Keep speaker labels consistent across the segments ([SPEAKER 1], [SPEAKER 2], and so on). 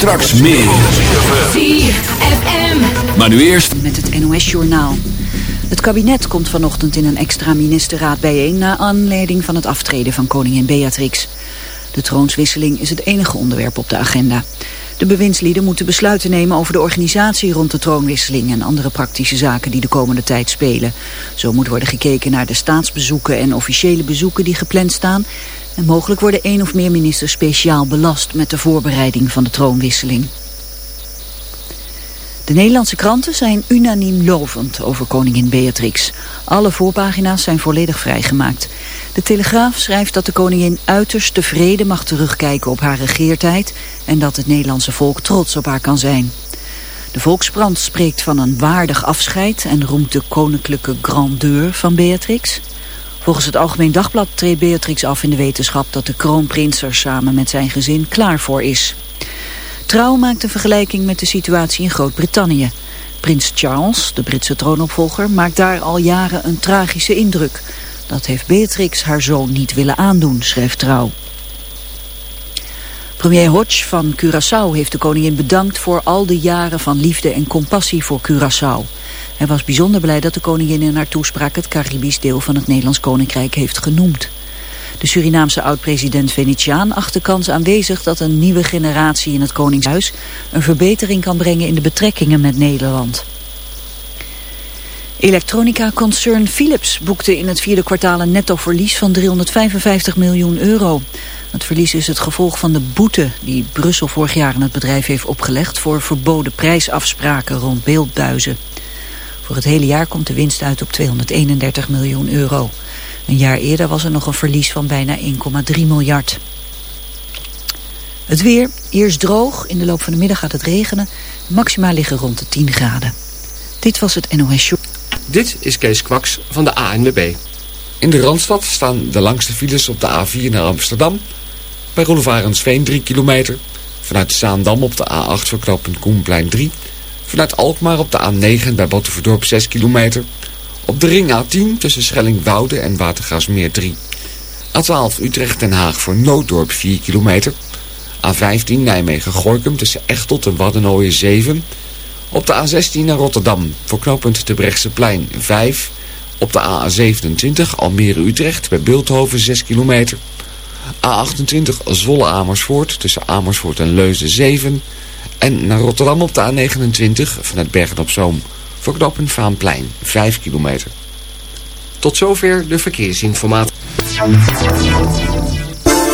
[SPEAKER 1] Straks meer.
[SPEAKER 2] 4FM.
[SPEAKER 1] Maar nu eerst...
[SPEAKER 3] Met het NOS-journaal. Het kabinet komt vanochtend in een extra ministerraad bijeen... na aanleiding van het aftreden van koningin Beatrix. De troonswisseling is het enige onderwerp op de agenda. De bewindslieden moeten besluiten nemen over de organisatie rond de troonwisseling... en andere praktische zaken die de komende tijd spelen. Zo moet worden gekeken naar de staatsbezoeken en officiële bezoeken die gepland staan... mogelijk worden één of meer ministers speciaal belast... met de voorbereiding van de troonwisseling. De Nederlandse kranten zijn unaniem lovend over koningin Beatrix. Alle voorpagina's zijn volledig vrijgemaakt. De Telegraaf schrijft dat de koningin uiterst tevreden mag terugkijken op haar regeertijd... en dat het Nederlandse volk trots op haar kan zijn. De Volkskrant spreekt van een waardig afscheid en roemt de koninklijke grandeur van Beatrix. Volgens het Algemeen Dagblad treedt Beatrix af in de wetenschap dat de kroonprins er samen met zijn gezin klaar voor is. Trouw maakt een vergelijking met de situatie in Groot-Brittannië. Prins Charles, de Britse troonopvolger, maakt daar al jaren een tragische indruk. Dat heeft Beatrix haar zoon niet willen aandoen, schrijft Trouw. Premier Hodge van Curaçao heeft de koningin bedankt voor al de jaren van liefde en compassie voor Curaçao. Hij was bijzonder blij dat de koningin in haar toespraak het Caribisch deel van het Nederlands Koninkrijk heeft genoemd. De Surinaamse oud-president Venetiaan acht de kans aanwezig dat een nieuwe generatie in het Koningshuis een verbetering kan brengen in de betrekkingen met Nederland. Elektronica-concern Philips boekte in het vierde kwartaal een netto-verlies van 355 miljoen euro. Het verlies is het gevolg van de boete die Brussel vorig jaar aan het bedrijf heeft opgelegd voor verboden prijsafspraken rond beeldbuizen. Voor het hele jaar komt de winst uit op 231 miljoen euro. Een jaar eerder was er nog een verlies van bijna 1,3 miljard. Het weer, eerst droog, in de loop van de middag gaat het regenen. Maxima liggen rond de 10 graden. Dit was het NOS Show.
[SPEAKER 4] Dit is Kees Kwaks van de ANWB. In de Randstad staan de langste files op de A4 naar Amsterdam. Bij Roelevarensveen 3 kilometer. Vanuit Zaandam op de A8 voor knooppunt Koenplein 3. Vanuit Alkmaar op de A9 bij Battenverdorp 6 kilometer. Op de ring A10 tussen Schelling-Woude en Watergraafsmeer 3. A12 Utrecht-Den Haag voor Nooddorp 4 kilometer. A15 Nijmegen-Gorkum tussen Echtelt en Waddenooien 7. Op de A16 naar Rotterdam voor knooppunt Brechtseplein 5. Op de A27 Almere-Utrecht bij Beeldhoven 6 kilometer. A28 Zwolle-Amersfoort tussen Amersfoort en Leusden 7. En naar Rotterdam op de A29 vanuit Bergen-op-Zoom voor knooppunt Vaanplein 5 kilometer. Tot zover de verkeersinformatie.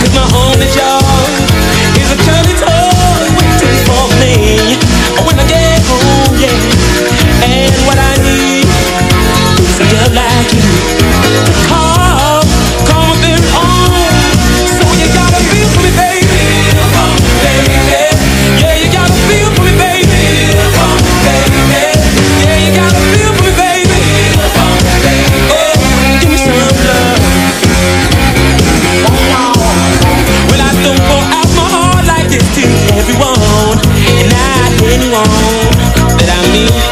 [SPEAKER 5] Cause my only job is a toy waiting for me. Oh, when I get home, yeah. And what I need is a like you. me.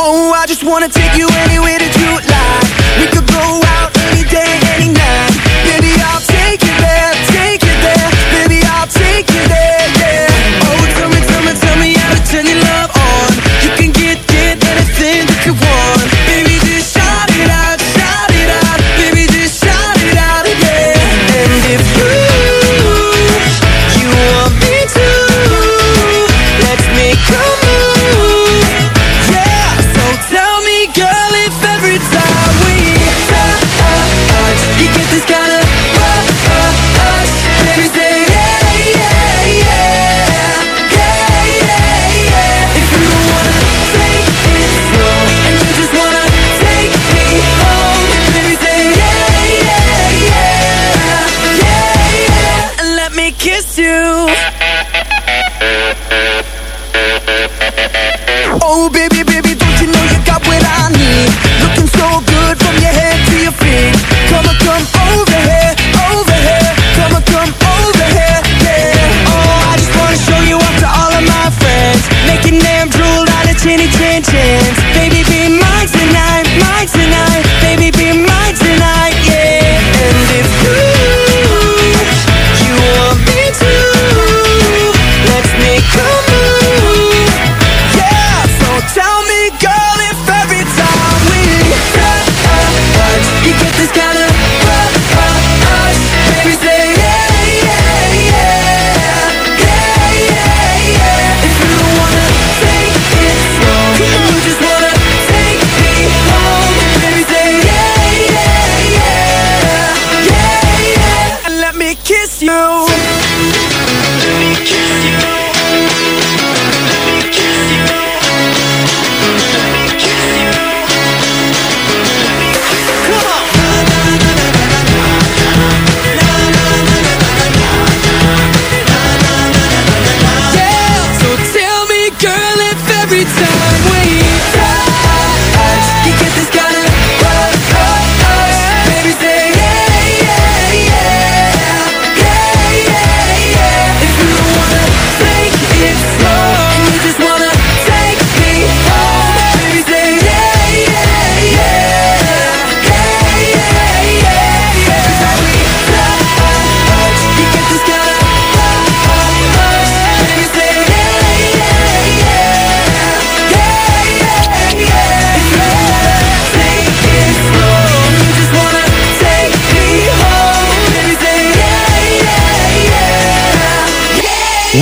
[SPEAKER 5] Oh, I just wanna take you anywhere that you like. We could go out any day, any night.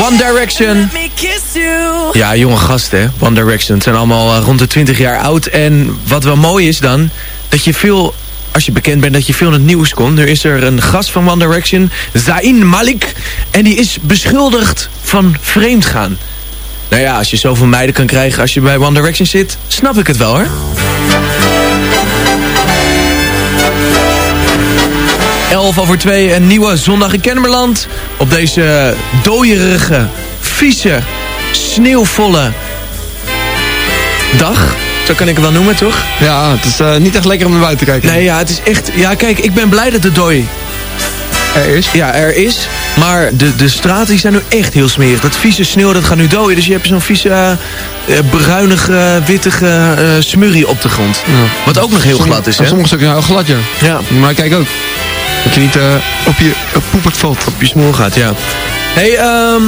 [SPEAKER 6] One Direction. Ja, jonge gasten, hè. One Direction. Het zijn allemaal eh, rond de 20 jaar oud. En wat wel mooi is dan, dat je veel... Als je bekend bent dat je veel in het nieuws komt. Nu is er een gast van One Direction, Zayn Malik. En die is beschuldigd van vreemdgaan. Nou ja, als je zoveel meiden kan krijgen als je bij One Direction zit, snap ik het wel hoor. 11 over 2, een nieuwe zondag in Kennemerland. Op deze dooierige, vieze, sneeuwvolle dag. Zo kan ik het wel noemen, toch?
[SPEAKER 7] Ja, het is eh, niet echt lekker om naar buiten te kijken.
[SPEAKER 6] Nee, ja, het is echt... Ja, kijk, ik ben blij dat de dooi
[SPEAKER 7] Er is?
[SPEAKER 6] Ja, er is. Maar de, de straten die zijn nu echt heel smerig. Dat vieze sneeuw, dat gaat nu dooien. Dus je hebt zo'n vieze, eh, bruinige, wittige smurrie op de grond. Wat ook nog heel
[SPEAKER 7] Sommige-
[SPEAKER 6] glad is,
[SPEAKER 7] ja,
[SPEAKER 6] hè?
[SPEAKER 7] Sommige stukken zijn heel glad, ja.
[SPEAKER 6] Ja.
[SPEAKER 7] Maar kijk ook. Dat je niet eh, op je op poepert valt.
[SPEAKER 6] Op je smoel gaat, ja. hey, ehm,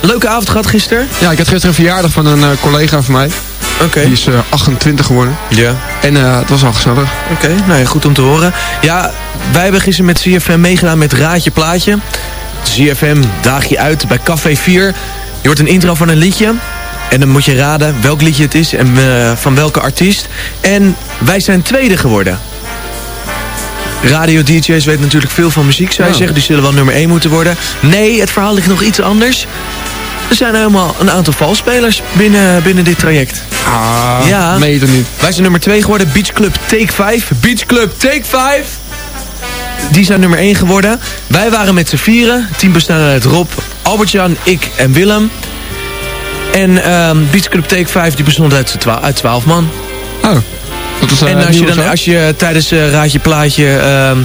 [SPEAKER 6] leuke avond gehad gisteren.
[SPEAKER 7] Ja, ik had gisteren een verjaardag van een eh, collega van mij.
[SPEAKER 6] Oké.
[SPEAKER 7] Die is eh, 28 geworden.
[SPEAKER 6] Ja.
[SPEAKER 7] En eh, het was al gezellig.
[SPEAKER 6] Oké, nou ja, goed om te horen. Ja, wij hebben gisteren met ZFM meegedaan met Raadje Plaatje. ZFM daag je uit bij Café 4. Je hoort een intro van een liedje. En dan moet je raden welk liedje het is en eh, van welke artiest. En wij zijn tweede geworden. Radio-dj's weten natuurlijk veel van muziek, zou je zeggen. Die zullen wel nummer 1 moeten worden. Nee, het verhaal ligt nog iets anders. Er zijn helemaal een aantal valspelers binnen, binnen dit traject.
[SPEAKER 7] Ah,
[SPEAKER 6] Ja.
[SPEAKER 7] meen je toch niet?
[SPEAKER 6] Wij zijn nummer 2 geworden. Beach Club Take 5. Beach Club Take 5. Die zijn nummer 1 geworden. Wij waren met z'n vieren. Team bestaat uit Rob, Albert-Jan, ik en Willem. En ehm Beach Club Take 5 die bestond uit, uit 12 man.
[SPEAKER 7] Oh, dat eh,
[SPEAKER 6] en als je, dan, als je tijdens uh, Raadje Plaatje ehm,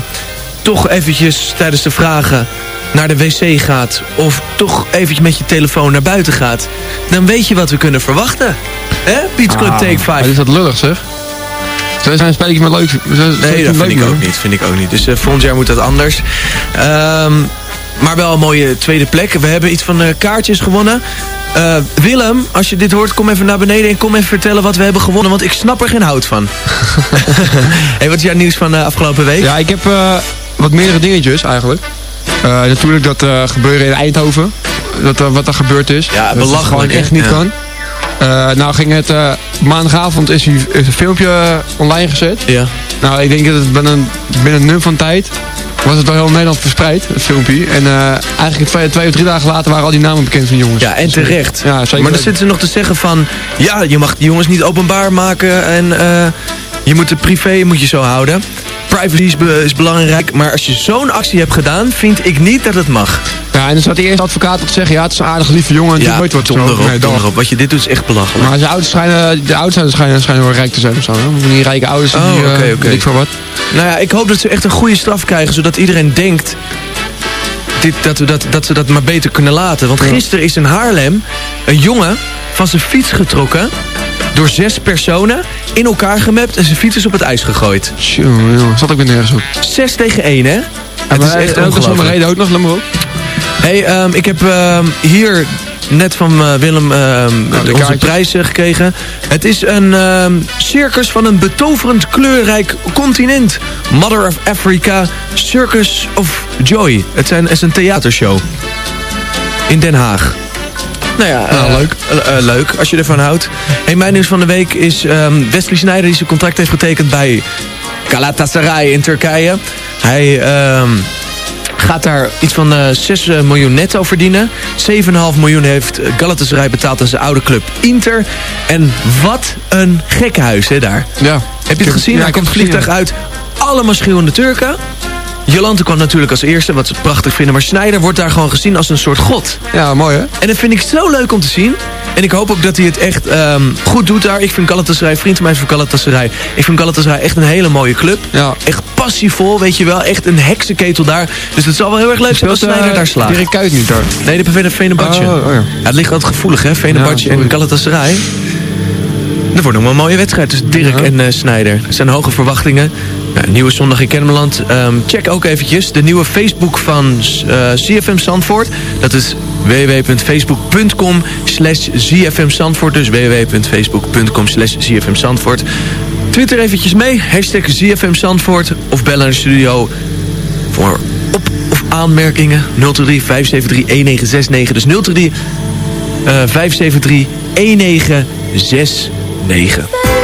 [SPEAKER 6] toch eventjes tijdens de vragen naar de wc gaat... of toch eventjes met je telefoon naar buiten gaat... dan weet je wat we kunnen verwachten. Hè? Beach Club
[SPEAKER 7] Ah,
[SPEAKER 6] Take 5.
[SPEAKER 7] maar Is dat lullig zeg? Zij zijn spelletjes met leuk.
[SPEAKER 6] Nee, dat vind ik ook niet. Vind ik ook niet. Dus eh, volgend jaar moet dat anders. Ehm, maar wel een mooie tweede plek. We hebben iets van eh, kaartjes gewonnen. Eh, Willem, als je dit hoort, kom even naar beneden en kom even vertellen wat we hebben gewonnen. Want ik snap er geen hout van. hey, wat is jouw nieuws van de afgelopen week?
[SPEAKER 7] Ja, ik heb eh, wat meerdere dingetjes eigenlijk. Eh, natuurlijk dat eh, gebeuren in Eindhoven. Dat, eh, wat er gebeurd is.
[SPEAKER 6] Ja,
[SPEAKER 7] dat het
[SPEAKER 6] belachelijk,
[SPEAKER 7] gewoon echt niet
[SPEAKER 6] Ja.
[SPEAKER 7] kan. Eh, nou ging het, eh, maandagavond is, is een filmpje eh, online gezet.
[SPEAKER 6] Ja.
[SPEAKER 7] Nou, ik denk dat het binnen, binnen een num van tijd was het al heel Nederland verspreid, het filmpje. En eh, eigenlijk twee, twee of drie dagen later waren al die namen bekend van jongens.
[SPEAKER 6] Ja, en terecht.
[SPEAKER 7] Ja, zeker
[SPEAKER 6] maar dan zitten ze nog te zeggen van... ja, je mag die jongens niet openbaar maken en eh, je moet het privé moet je zo houden. Privacy is, be- is belangrijk. Maar als je zo'n actie hebt gedaan, vind ik niet dat het mag.
[SPEAKER 7] Ja, en dan zat die eerste advocaat op te zeggen, ja, het is een aardige lieve jongen en
[SPEAKER 6] Ja,
[SPEAKER 7] nooit wat
[SPEAKER 6] donder
[SPEAKER 7] zo.
[SPEAKER 6] op,
[SPEAKER 7] Nee,
[SPEAKER 6] donder
[SPEAKER 7] dan.
[SPEAKER 6] op. Wat je dit doet is echt belachelijk.
[SPEAKER 7] Maar zijn ouders schijnen, de ouders schijnen, schijnen wel rijk te zijn of zo. Hè? Die rijke ouders,
[SPEAKER 6] Oh,
[SPEAKER 7] die, eh,
[SPEAKER 6] oké, oké.
[SPEAKER 7] weet ik voor wat.
[SPEAKER 6] Nou ja, ik hoop dat ze echt een goede straf krijgen, zodat iedereen denkt dit, dat, we dat, dat ze dat maar beter kunnen laten. Want gisteren is in Haarlem een jongen van zijn fiets getrokken door zes personen in elkaar gemapt en zijn fiets is op het ijs gegooid.
[SPEAKER 7] Tjonge, jongen, zat ik weer nergens op.
[SPEAKER 6] Zes tegen één, hè? Het is echt
[SPEAKER 7] ook zo'n
[SPEAKER 6] ongelooflijk.
[SPEAKER 7] reden ook nog, laat maar op.
[SPEAKER 6] Hey, ehm, ik heb ehm, hier net van eh, Willem ehm,
[SPEAKER 7] de
[SPEAKER 6] onze prijs eh, gekregen. Het is een circus van een betoverend kleurrijk continent. Mother of Africa, Circus of Joy. Het, zijn, het is een theatershow. In Den Haag. Nou ja,
[SPEAKER 7] Nou,
[SPEAKER 6] eh,
[SPEAKER 7] leuk.
[SPEAKER 6] eh, eh, leuk, als je ervan houdt. Hey, mijn nieuws van de week is ehm, Wesley Sneijder... die zijn contract heeft getekend bij Galatasaray in Turkije. Hij ehm, gaat daar iets van eh 6 miljoen netto verdienen. 7,5 miljoen heeft Galatasaray betaald aan zijn oude club Inter. En wat een gekkenhuis, hè, daar.
[SPEAKER 7] Ja.
[SPEAKER 6] Heb je het gezien?
[SPEAKER 7] ja, heb
[SPEAKER 6] komt
[SPEAKER 7] het
[SPEAKER 6] vliegtuig uit. Allemaal schreeuwende Turken. Jolante kwam natuurlijk als eerste, wat ze prachtig vinden. Maar Snijder wordt daar gewoon gezien als een soort god.
[SPEAKER 7] Ja, mooi hè?
[SPEAKER 6] En dat vind ik zo leuk om te zien. En ik hoop ook dat hij het echt ehm, goed doet daar. Ik vind Galatasaray, vriend van mij is van Galatasaray. Ik vind Galatasaray echt een hele mooie club.
[SPEAKER 7] Ja.
[SPEAKER 6] Echt passievol, weet je wel. Echt een heksenketel daar. Dus het zal wel heel erg leuk zijn als Snijder
[SPEAKER 7] eh,
[SPEAKER 6] daar slaat.
[SPEAKER 7] Dirk Kuyt niet daar.
[SPEAKER 6] Nee, de Vene- Venebadje.
[SPEAKER 7] Oh, oh ja.
[SPEAKER 6] ja, het ligt altijd gevoelig, hè? Venebadje
[SPEAKER 7] Ja,
[SPEAKER 6] en. Galatasaray. Dat wordt nog wel een mooie wedstrijd tussen Dirk
[SPEAKER 7] Ja.
[SPEAKER 6] en eh Snijder. Er zijn hoge verwachtingen. Nou, nieuwe zondag in Kennemerland. Ehm, check ook eventjes de nieuwe Facebook van eh, CFM Zandvoort. Dat is www.facebook.com slash ZFM Zandvoort. Dus www.facebook.com slash ZFM Zandvoort. Twitter eventjes mee. Hashtag ZFM Zandvoort. Of bel naar de studio voor op- of aanmerkingen. 023 573 1969. Dus 023 eh 573 1969.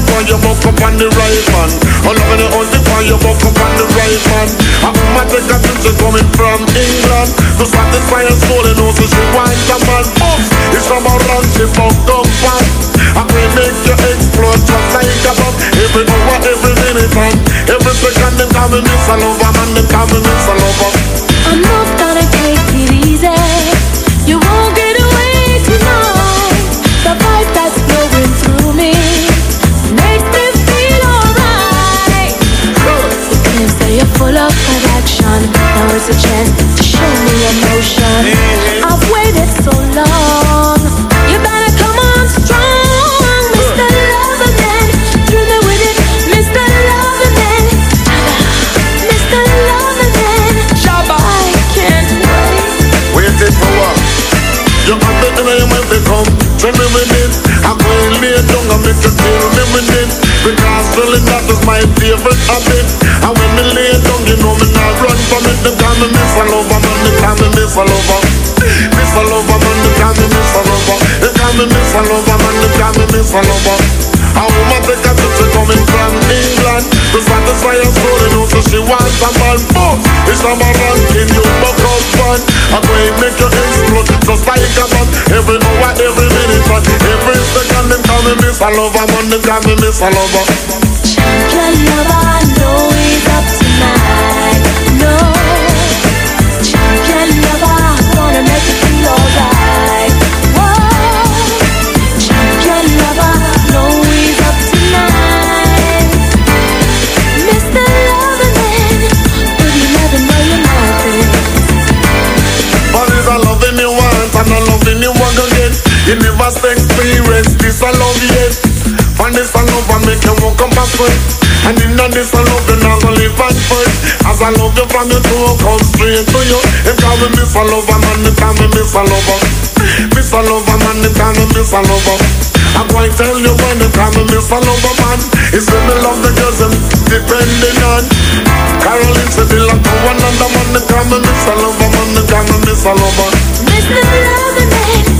[SPEAKER 8] Looking for you, walk up on the right man. Oh, love it, hunting for you, walk up on the right man. A woman take a she coming from England. To satisfy her soul, and also she wants a man. Boom, it's from a run, she fucked up fast. I will make you explode just like a bomb. Every hour, every minute, and every second, them call me Miss Lover, man, them call me Miss Lover.
[SPEAKER 2] I'm not of. Now it's a chance to show me emotion. I've waited so long. Me
[SPEAKER 8] Miss a woman take a trip coming from England. To satisfy her soul you know so she wants a man. Boom It's a man ranking you buck up fun I'm make you explode just like a bomb Every hour, every minute, and every second Them call me Miss lover, man, them call me Miss lover
[SPEAKER 2] Champion lover, I know he's up tonight. No, champion lover, gonna make you feel alright.
[SPEAKER 8] Again You never experience this a love yet And this a love and make you walk up backward And in a this a love you not gonna live first As I love you from your toe come straight to you. Him call me Miss a Lover man, him call me Miss a Lover Miss a Lover man, him call me Miss a Lover I'm to tell you when they call me Miss a Lover man. He say me love the girls them depending on Caroline said they like to another man They call me Miss a Lover man, they call me Miss a Lover
[SPEAKER 2] Mr. Loving Man, can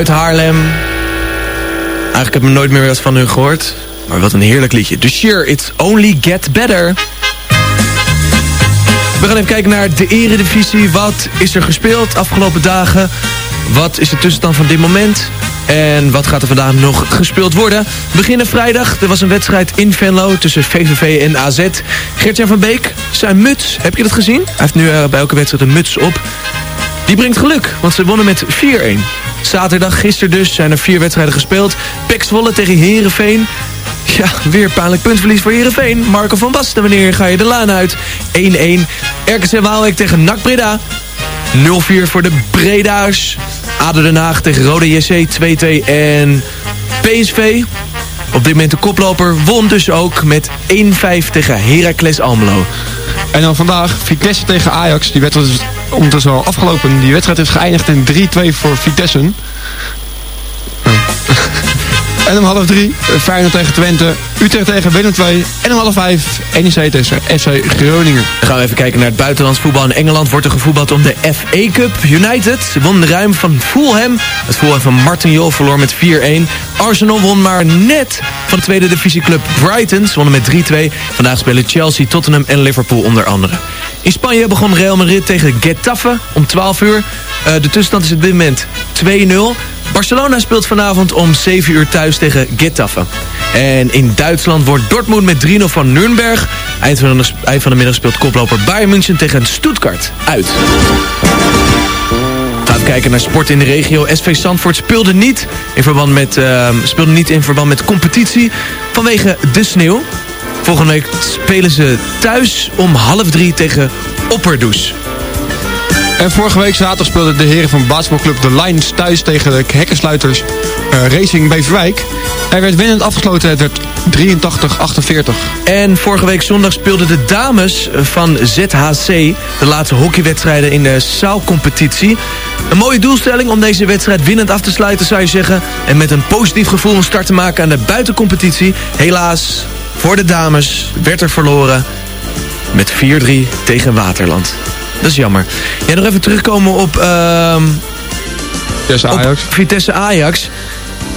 [SPEAKER 6] Uit Haarlem. Eigenlijk heb ik nooit meer wat van hun gehoord. Maar wat een heerlijk liedje. The Sheer, It's Only Get Better. We gaan even kijken naar de eredivisie. Wat is er gespeeld afgelopen dagen? Wat is de tussenstand van dit moment? En wat gaat er vandaag nog gespeeld worden? Beginnen vrijdag. Er was een wedstrijd in Venlo tussen VVV en AZ. Geert-Jan van Beek, zijn muts, heb je dat gezien? Hij heeft nu eh, bij elke wedstrijd een muts op. Die brengt geluk, want ze wonnen met 4-1. Zaterdag, gisteren dus, zijn er vier wedstrijden gespeeld. Pek tegen Herenveen. Ja, weer pijnlijk puntverlies voor Heerenveen. Marco van Basten, wanneer ga je de laan uit? 1-1. RKC Waalwijk tegen NAC Breda. 0-4 voor de Breda's. ADO Den Haag tegen Rode JC 2-2. En PSV, op dit moment de koploper, won dus ook met 1-5 tegen Heracles Almelo.
[SPEAKER 7] En dan vandaag Vitesse tegen Ajax. Die wedstrijd is ondertussen al afgelopen. Die wedstrijd is geëindigd in 3-2 voor Vitesse. En om half drie, eh, Feyenoord tegen Twente, Utrecht tegen Willem 2. En om half vijf, NEC tegen FC Groningen.
[SPEAKER 6] Dan gaan we even kijken naar het buitenlands voetbal. In Engeland wordt er gevoetbald om de FA Cup. United won ruim van Fulham. Het Fulham van Martin Jol verloor met 4-1. Arsenal won maar net van de tweede divisieclub Brighton. Ze wonnen met 3-2. Vandaag spelen Chelsea, Tottenham en Liverpool onder andere. In Spanje begon Real Madrid tegen Getafe om 12 uur. Uh, de tussenstand is op dit moment 2-0. Barcelona speelt vanavond om 7 uur thuis tegen Getafe. En in Duitsland wordt Dortmund met 3-0 van Nürnberg. Eind van, de, van de middag speelt koploper Bayern München tegen Stuttgart uit. Gaan we kijken naar sport in de regio. SV Zandvoort speelde niet in verband met, uh, speelde niet in verband met competitie vanwege de sneeuw. Volgende week spelen ze thuis om half drie tegen Opperdoes.
[SPEAKER 7] En vorige week zaterdag speelden de heren van basketbalclub de Lions thuis tegen de hekkensluiters uh, Racing Beverwijk. Er werd winnend afgesloten, het werd 83-48.
[SPEAKER 6] En vorige week zondag speelden de dames van ZHC de laatste hockeywedstrijden in de zaalcompetitie. Een mooie doelstelling om deze wedstrijd winnend af te sluiten zou je zeggen. En met een positief gevoel een start te maken aan de buitencompetitie. Helaas, voor de dames werd er verloren met 4-3 tegen Waterland. Dat is jammer. Ja, nog even terugkomen op... Uh,
[SPEAKER 7] Vitesse Ajax.
[SPEAKER 6] Op Vitesse Ajax.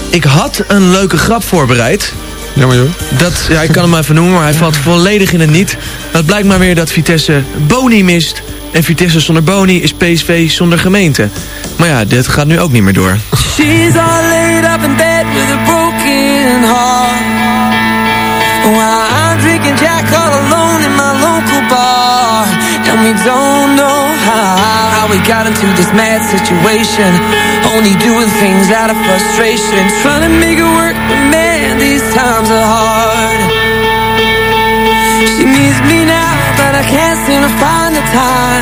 [SPEAKER 6] Ik had een leuke grap voorbereid.
[SPEAKER 7] Jammer joh.
[SPEAKER 6] Dat, ja, ik kan hem even noemen, maar hij valt volledig in het niet. Het blijkt maar weer dat Vitesse Boni mist. En Vitesse zonder Boni is PSV zonder gemeente. Maar ja, dit gaat nu ook niet meer door.
[SPEAKER 9] She's all laid up in bed with a broken heart. While I'm drinking Jack all alone in my local bar. And we don't know how, how we got into this mad situation. Only doing things out of frustration. Trying to make it work, but man, these times are hard. She needs me now, but I can't seem to find the time.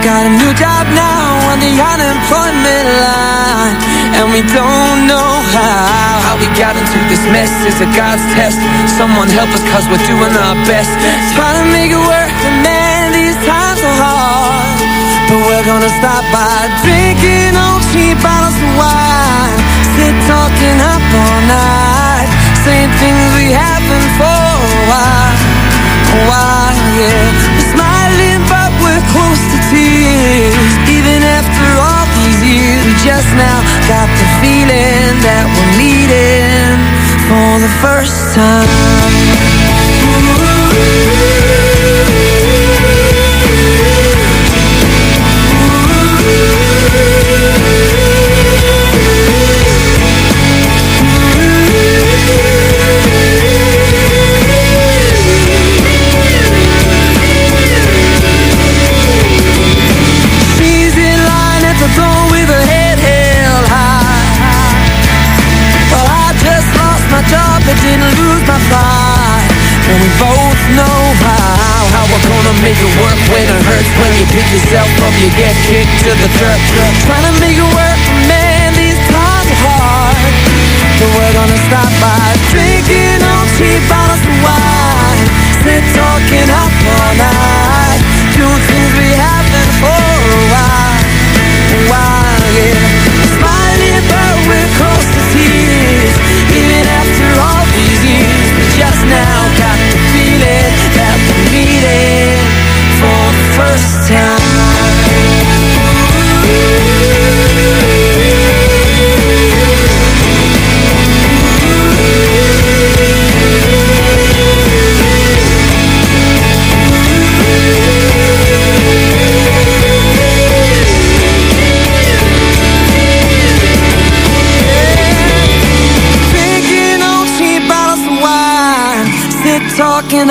[SPEAKER 9] Got a new job now on the unemployment line. And we don't know how, how we got into this mess. It's a God's test. Someone help us cause we're doing our best. Trying to make it work, and man, these times are hard. But we're gonna stop by drinking old cheap bottles of wine. Sit talking up all night. Saying things we haven't for just now. Got the feeling that we're meeting for the first She's the trap, truck, truck.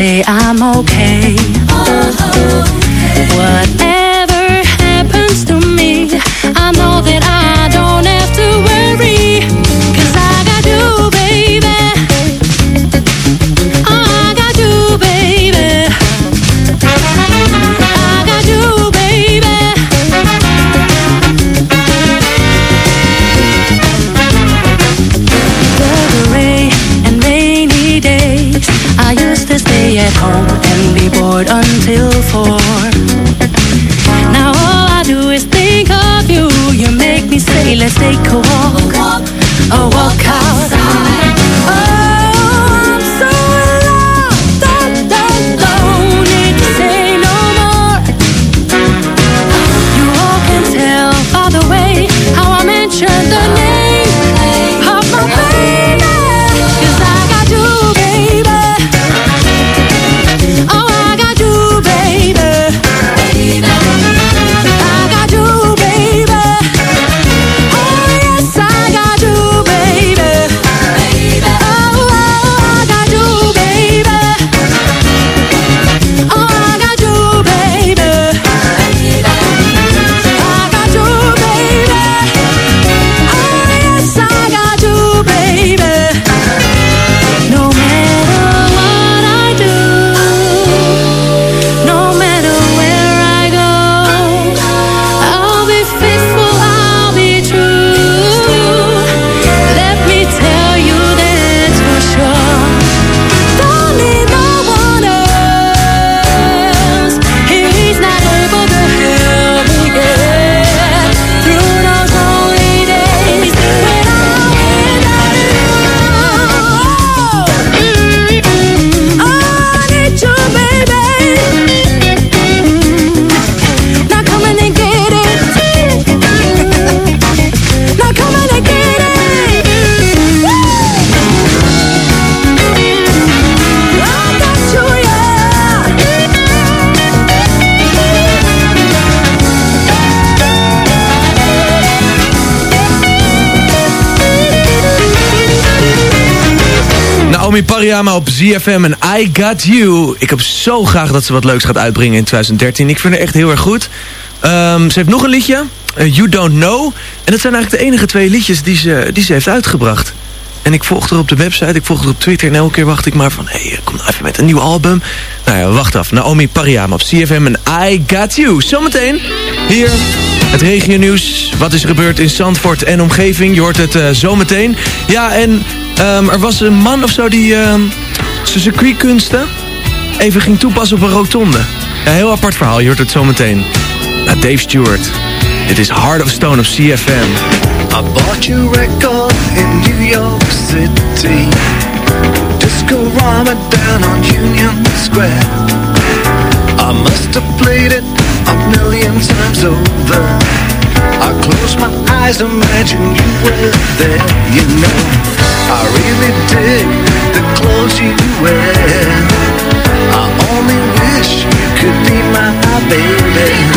[SPEAKER 10] Say I'm okay. Oh, oh, oh. Whatever happens to me, I know that I until four. Now all I do is think of you. You make me say, let's take a walk, a walk outside.
[SPEAKER 6] Naomi Pariyama op ZFM en I Got You. Ik heb zo graag dat ze wat leuks gaat uitbrengen in 2013. Ik vind haar echt heel erg goed. Ehm, ze heeft nog een liedje, eh, You Don't Know. En dat zijn eigenlijk de enige twee liedjes die ze, die ze heeft uitgebracht. En ik volg haar op de website, ik volg haar op Twitter... en elke keer wacht ik maar van... hé, hey, kom nou even met een nieuw album. Nou ja, wacht af. Naomi Pariyama op CFM en I Got You. Zometeen hier het regionieuws. Wat is er gebeurd in Zandvoort en omgeving? Je hoort het eh, zometeen. Ja, en ehm, er was een man of zo die ehm, zijn circuitkunsten... even ging toepassen op een rotonde. Ja, heel apart verhaal. Je hoort het zometeen. Nou, Dave Stewart. Dit is Heart of Stone op CFM.
[SPEAKER 11] I bought your record in New York City. Disco on Union Square. I must have played it a million times over. I close my eyes, imagine you were there. You know, I really dig the clothes you wear. I only wish you could be my baby.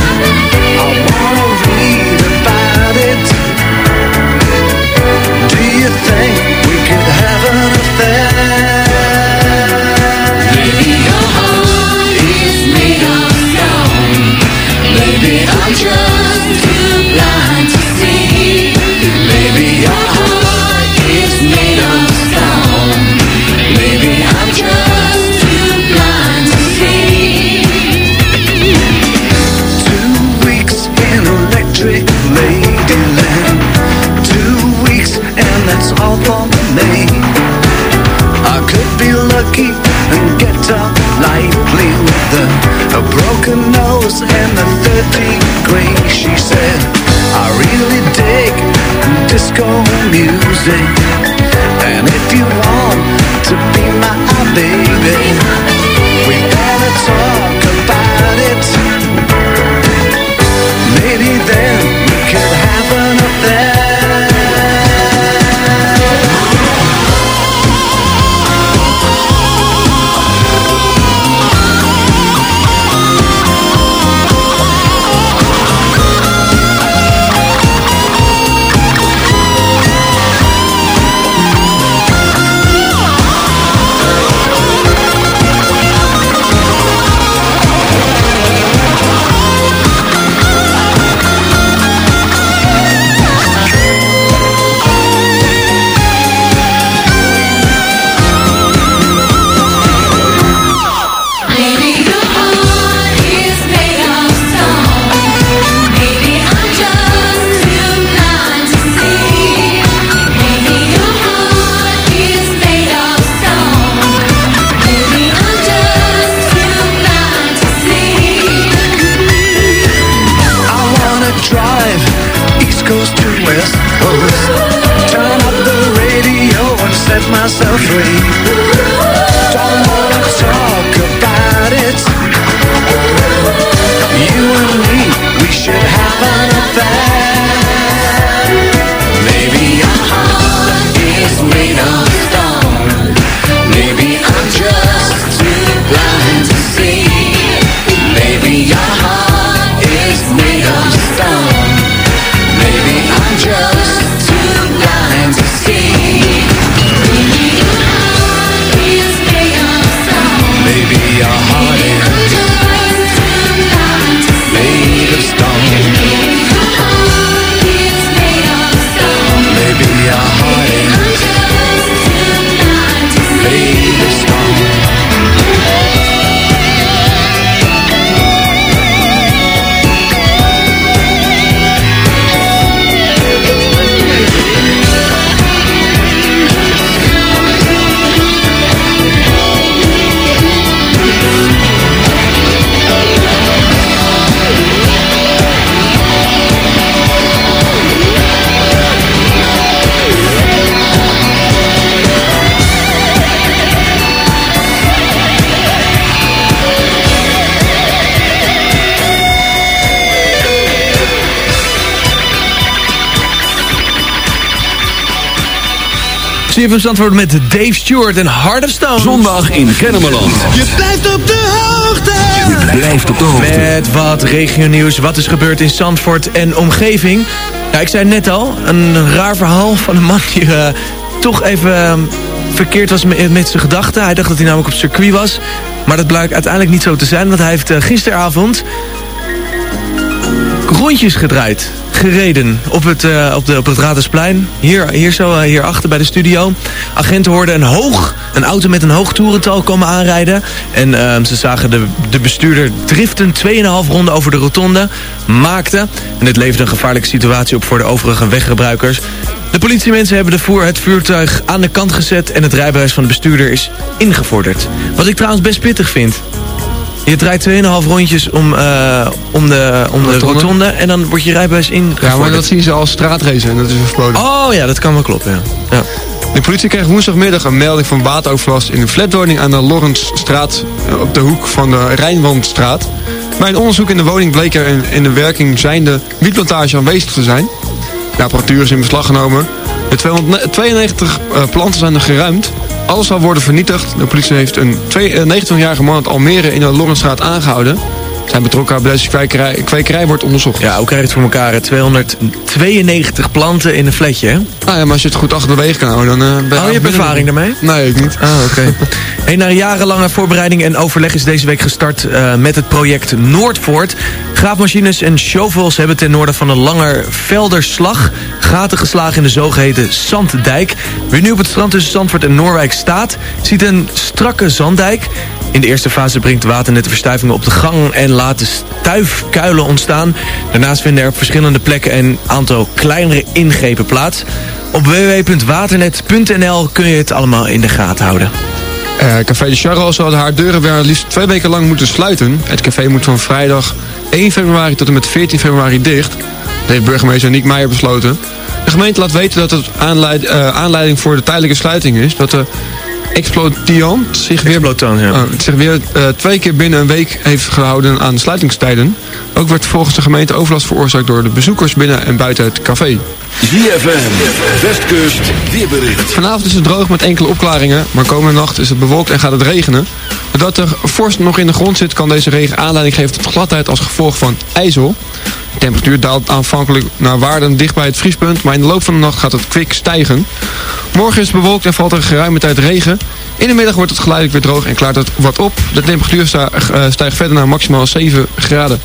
[SPEAKER 11] And
[SPEAKER 6] CFM Zandvoort met Dave Stewart en of Stone.
[SPEAKER 12] Zondag in Kennemerland.
[SPEAKER 13] Je blijft op de hoogte.
[SPEAKER 12] Je blijft op de hoogte.
[SPEAKER 6] Met wat regionieuws, wat is gebeurd in Zandvoort en omgeving. Ja, ik zei net al, een raar verhaal van een man die eh, toch even eh, verkeerd was met, met zijn gedachten. Hij dacht dat hij namelijk op circuit was. Maar dat blijkt uiteindelijk niet zo te zijn, want hij heeft eh, gisteravond rondjes gedraaid. Gereden op het, eh, op, de, op het Radersplein. Hier, hier zo, eh, hier achter bij de studio. Agenten hoorden een hoog, een auto met een hoog toerental komen aanrijden. En eh, ze zagen de, de bestuurder driften 2,5 ronden over de rotonde. Maakte. En dit leverde een gevaarlijke situatie op voor de overige weggebruikers. De politiemensen hebben de voer, het vuurtuig aan de kant gezet... en het rijbewijs van de bestuurder is ingevorderd. Wat ik trouwens best pittig vind. Je draait 2,5 rondjes om, eh, om de, om de
[SPEAKER 7] Rotonde.
[SPEAKER 6] en dan wordt je rijbewijs in.
[SPEAKER 7] Ja, maar dat zien ze als straatracen en dat is verboden.
[SPEAKER 6] Oh ja, dat kan wel kloppen, ja. ja.
[SPEAKER 7] De politie kreeg woensdagmiddag een melding van wateroverlast in een flatwoning aan de Lorenzstraat eh, op de hoek van de Rijnwandstraat. Bij een onderzoek in de woning bleek er in, in de werking zijnde wietplantage aanwezig te zijn. De apparatuur is in beslag genomen. De 292 eh, planten zijn er geruimd. Alles zal worden vernietigd. De politie heeft een twee- eh, 29-jarige man uit Almere in de Lorenzstraat aangehouden. Zijn betrokken bij deze kwekerij, kwekerij wordt onderzocht.
[SPEAKER 6] Ja, hoe krijg je het voor elkaar? hè? 292 planten in een flatje, hè?
[SPEAKER 7] Nou ja, maar als je het goed achterwege kan houden, dan... eh, ben
[SPEAKER 6] Oh, je hebt ervaring daarmee?
[SPEAKER 7] Nee, ik niet.
[SPEAKER 6] Ah, oké. Hey, na jarenlange voorbereiding en overleg is deze week gestart eh, met het project Noordvoort. Graafmachines en shovels hebben ten noorden van de Langervelderslag gaten geslagen in de zogeheten Zanddijk. Wie nu op het strand tussen Zandvoort en Noorwijk staat, ziet een strakke zanddijk. In de eerste fase brengt waternet de verstuivingen op de gang en laat de stuifkuilen ontstaan. Daarnaast vinden er op verschillende plekken een aantal kleinere ingrepen plaats. Op www.waternet.nl kun je het allemaal in de gaten houden.
[SPEAKER 7] Eh, café de Charles had haar deuren weer liefst twee weken lang moeten sluiten. Het café moet van vrijdag 1 februari tot en met 14 februari dicht. Dat heeft burgemeester Niek Meijer besloten. De gemeente laat weten dat het eh, aanleiding voor de tijdelijke sluiting is... dat de exploitant zich weer, eh, zich weer eh, twee keer binnen een week heeft gehouden aan de sluitingstijden. Ook werd volgens de gemeente overlast veroorzaakt door de bezoekers binnen en buiten het café.
[SPEAKER 12] ZFM, Westkust, weerbericht.
[SPEAKER 7] Vanavond is het droog met enkele opklaringen, maar komende nacht is het bewolkt en gaat het regenen. Doordat er vorst nog in de grond zit, kan deze regen aanleiding geven tot gladheid als gevolg van ijzel. De temperatuur daalt aanvankelijk naar waarden dicht bij het vriespunt, maar in de loop van de nacht gaat het kwik stijgen. Morgen is het bewolkt en valt er geruime tijd regen. In de middag wordt het geleidelijk weer droog en klaart het wat op. De temperatuur eh, stijgt verder naar maximaal 7 graden.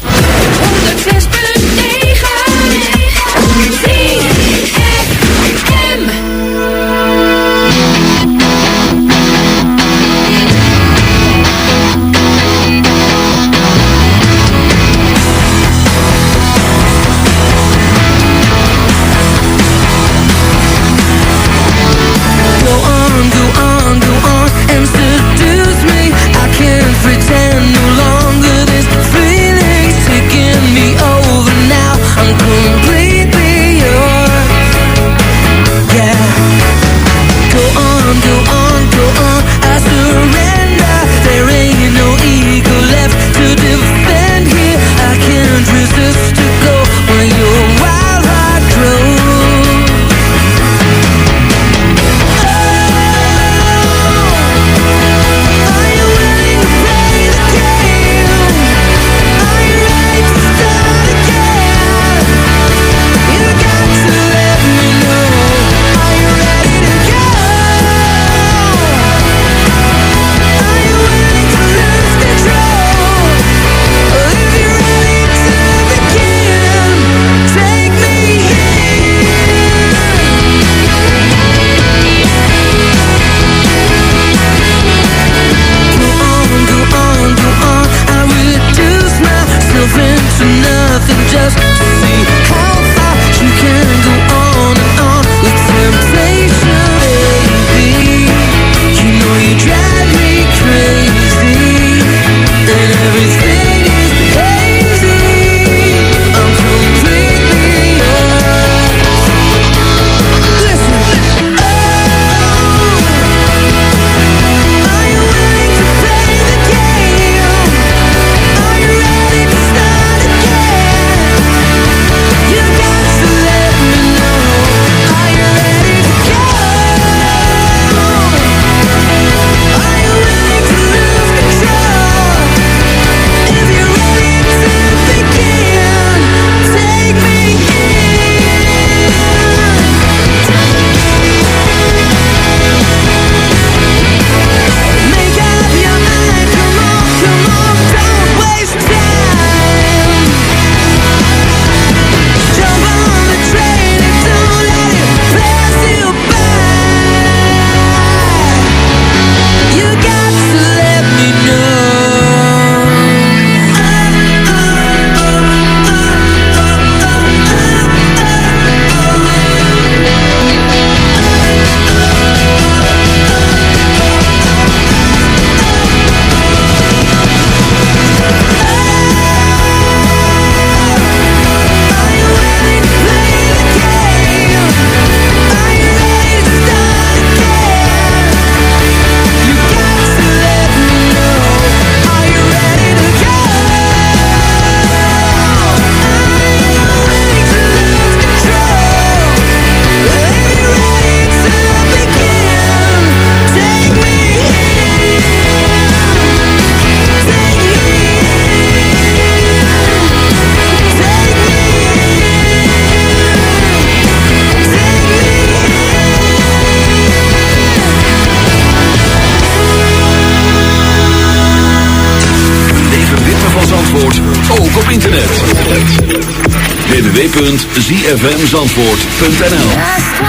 [SPEAKER 12] www.zfmzandvoort.nl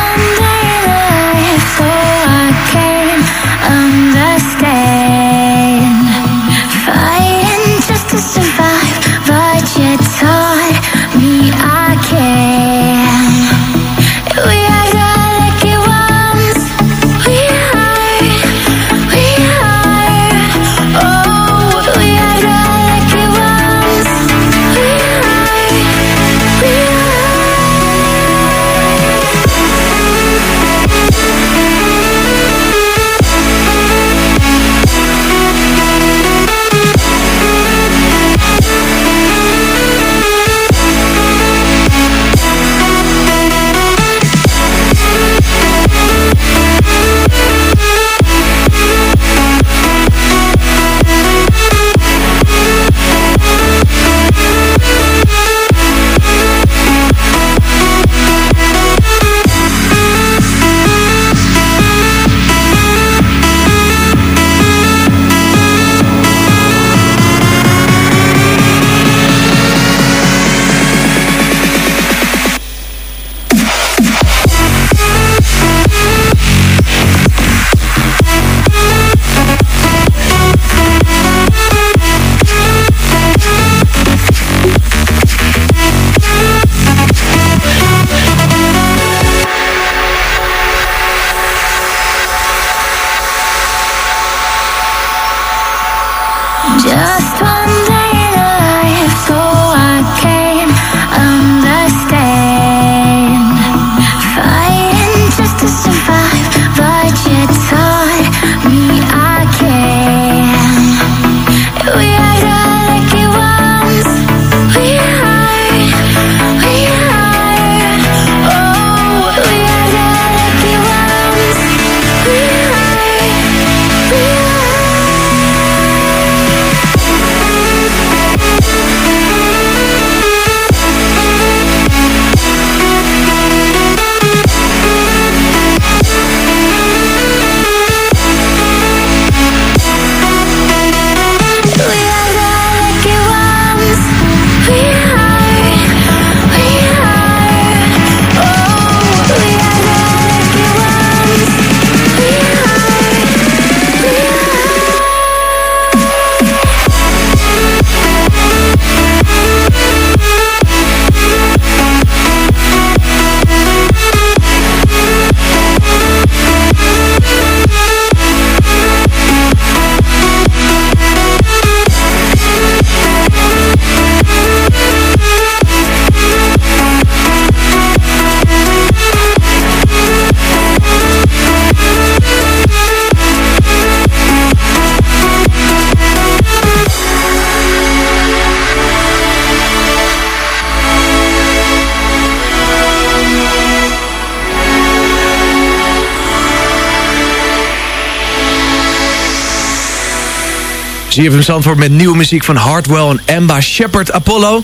[SPEAKER 6] ZFM Zandvoort met nieuwe muziek van Hardwell en Emba Shepard Apollo.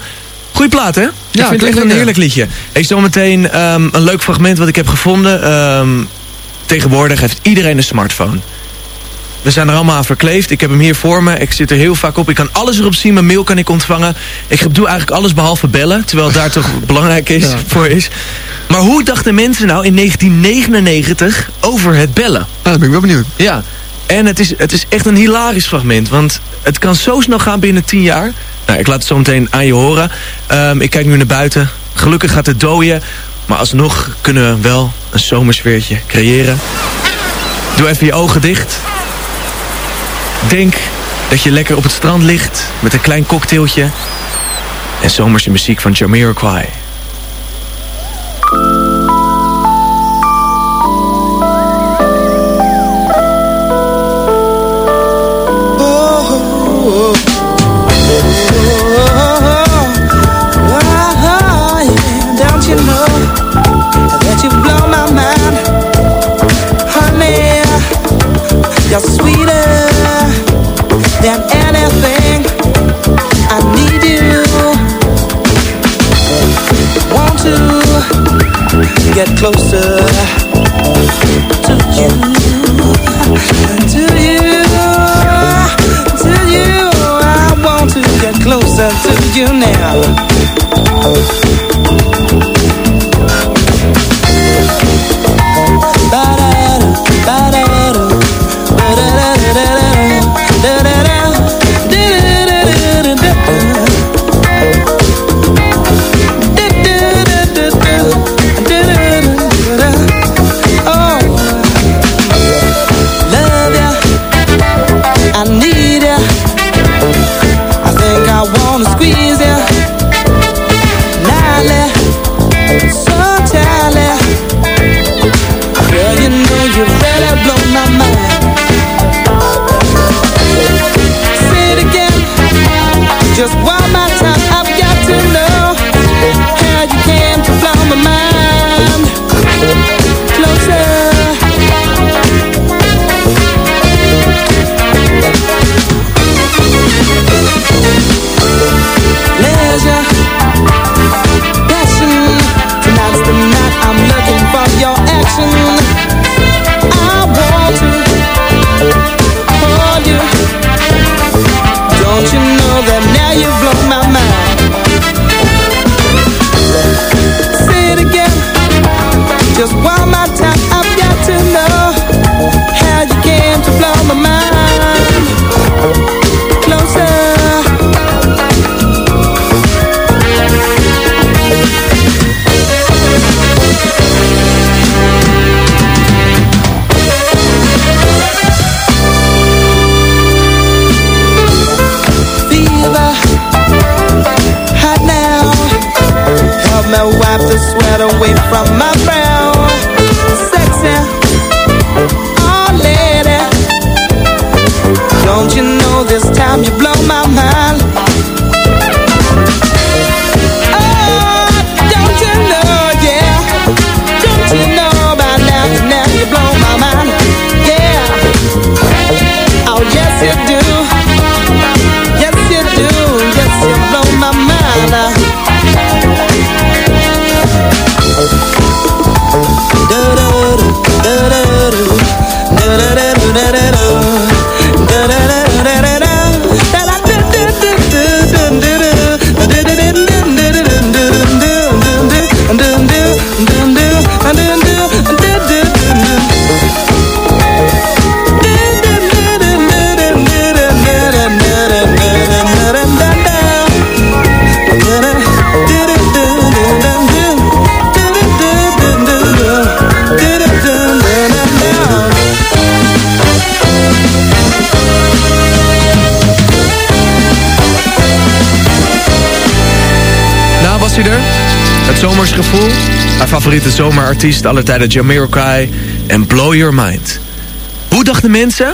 [SPEAKER 6] Goeie plaat, hè? ik vind het echt een heerlijk liedje. Ik zometeen ehm een leuk fragment wat ik heb gevonden. Ehm, tegenwoordig heeft iedereen een smartphone. We zijn er allemaal aan verkleefd. Ik heb hem hier voor me. Ik zit er heel vaak op. Ik kan alles erop zien. Mijn mail kan ik ontvangen. Ik doe eigenlijk alles behalve bellen. Terwijl het daar toch belangrijk is, voor is. Maar hoe dachten mensen nou in 1999 over het bellen?
[SPEAKER 7] Nou, dat ben ik wel benieuwd.
[SPEAKER 6] Ja, en het is, het is echt een hilarisch fragment. Want het kan zo snel gaan binnen 10 jaar. Nou, ik laat het zo meteen aan je horen. Ehm, ik kijk nu naar buiten. Gelukkig gaat het dooien. Maar alsnog kunnen we wel een zomersfeertje creëren. Doe even je ogen dicht. Denk dat je lekker op het strand ligt met een klein cocktailtje. En zomerse muziek van Jamiroquai.
[SPEAKER 9] Get closer to you, to you, to you. I want to get closer to you now. squared away from my
[SPEAKER 14] friends. Favoriete zomerartiest aller tijden Jamiroquai en Blow Your Mind. Hoe dachten mensen?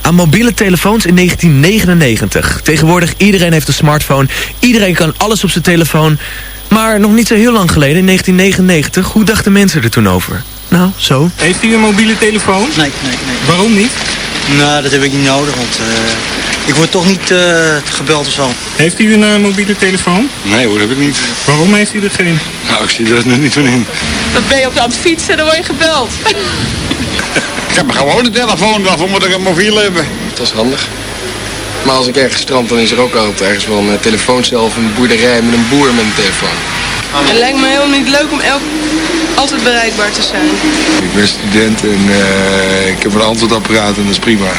[SPEAKER 14] Aan mobiele telefoons in 1999. Tegenwoordig iedereen heeft een smartphone. Iedereen kan alles op zijn telefoon. Maar nog niet zo heel lang geleden, in 1999, hoe dachten mensen er toen over? Nou, zo.
[SPEAKER 15] Heeft u een mobiele telefoon?
[SPEAKER 16] Nee, nee, nee.
[SPEAKER 15] Waarom niet?
[SPEAKER 16] Nou, dat heb ik niet nodig, want eh, ik word toch niet eh, gebeld of zo.
[SPEAKER 15] Heeft u een eh, mobiele telefoon?
[SPEAKER 17] Nee hoor, dat heb ik niet.
[SPEAKER 15] Waarom heeft u er geen?
[SPEAKER 17] Ik zie er nu niet van in.
[SPEAKER 2] Dan ben je op aan het fietsen, dan word je gebeld.
[SPEAKER 17] Ik heb gewoon een telefoon, waarvoor moet ik een mobiel hebben?
[SPEAKER 18] Dat is handig. Maar als ik ergens strand, dan is er ook altijd ergens wel een telefooncel of een boerderij met een boer met een telefoon.
[SPEAKER 2] Het lijkt me helemaal niet leuk om elk, altijd bereikbaar te zijn.
[SPEAKER 17] Ik ben student en eh, ik heb een antwoordapparaat en dat is prima.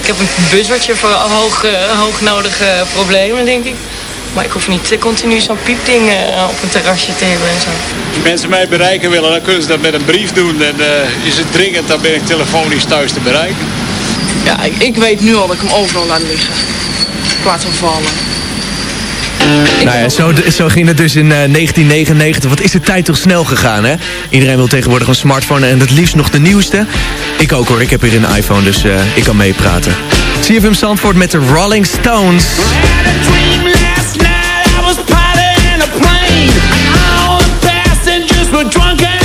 [SPEAKER 2] Ik heb een buzzertje voor hoog, eh, hoognodige problemen, denk ik. Maar ik hoef niet eh, continu zo'n piepding eh, op een terrasje te hebben en zo.
[SPEAKER 19] Als mensen mij bereiken willen, dan kunnen ze dat met een brief doen. En eh, is het dringend, dan ben ik telefonisch thuis te bereiken.
[SPEAKER 2] Ja, ik, ik weet nu al dat ik hem overal laat liggen. Plaats van vallen.
[SPEAKER 14] Nou ja, zo, zo ging het dus in eh, 1999. Wat is de tijd toch snel gegaan, hè? Iedereen wil tegenwoordig een smartphone en het liefst nog de nieuwste. Ik ook hoor, ik heb hier een iPhone, dus eh, ik kan meepraten. CFM Zandvoort met de Rolling Stones.
[SPEAKER 9] Drunk and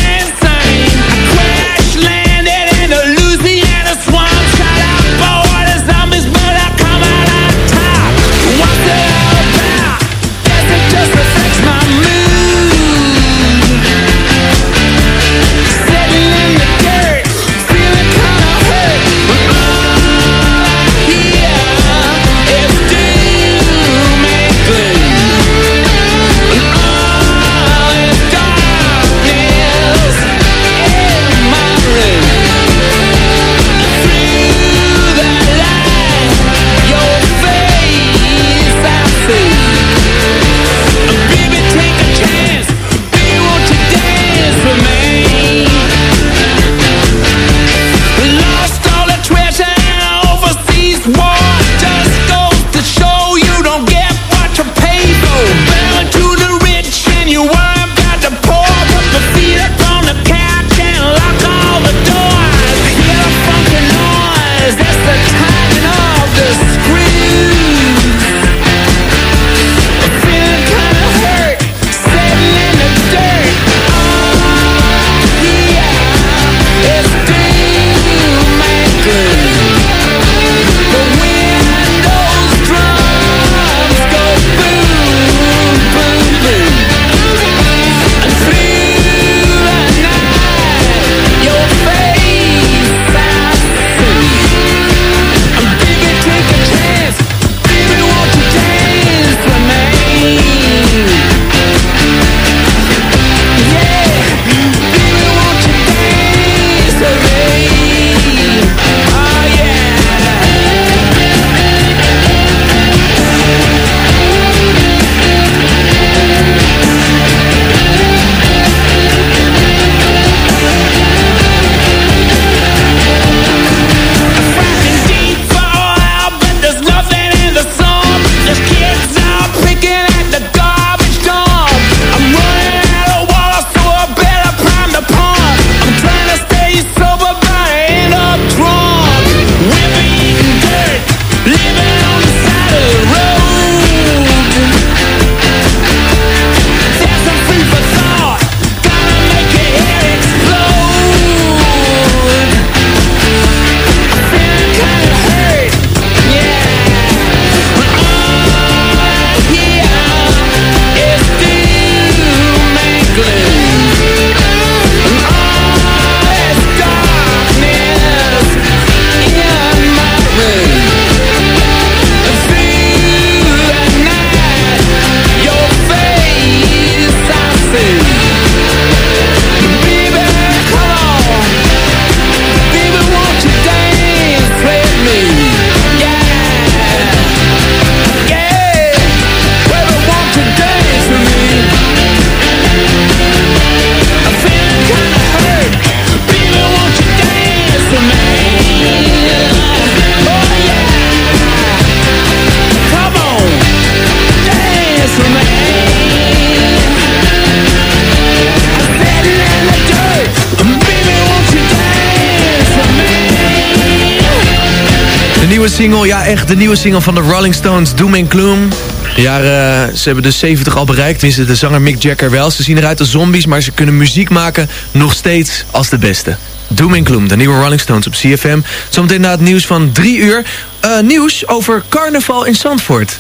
[SPEAKER 6] single. Ja, echt de nieuwe single van de Rolling Stones, Doom and Gloom. Ja, eh, ze hebben de 70 al bereikt. Tenminste, de zanger Mick Jagger wel. Ze zien eruit als zombies, maar ze kunnen muziek maken nog steeds als de beste. Doom and Gloom, de nieuwe Rolling Stones op CFM. Zometeen na het nieuws van drie uur. Eh, nieuws over carnaval in Zandvoort.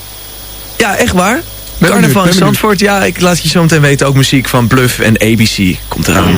[SPEAKER 6] Ja, echt waar? carnaval in. Zandvoort. Ja, ik laat je zo meteen weten. Ook muziek van Bluff en ABC komt eraan.